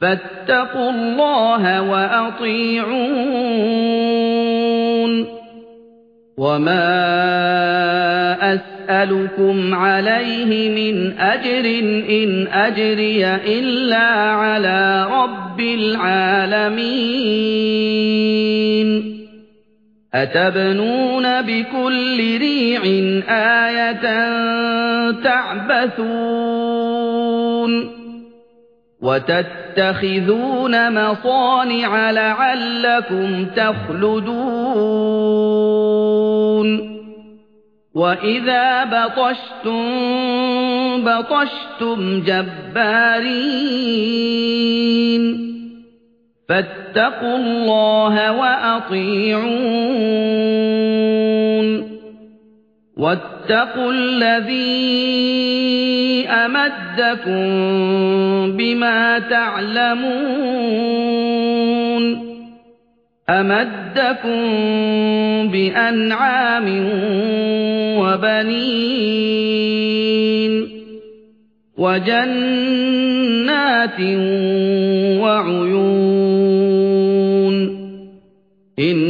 فاتقوا الله وأطيعون. وما أسألكم عليه من أجر إن أجري إلا على رب العالمين. أتبنون بكل ريع آية تعبثون. وتتخذون مصانع لعلكم تخلدون وإذا بطشتم بطشتم جبارين فاتقوا الله وأطيعون واتقوا الذي أمدكم بما تعلمون أمدكم بأنعام وبنين وجنات وعيون إني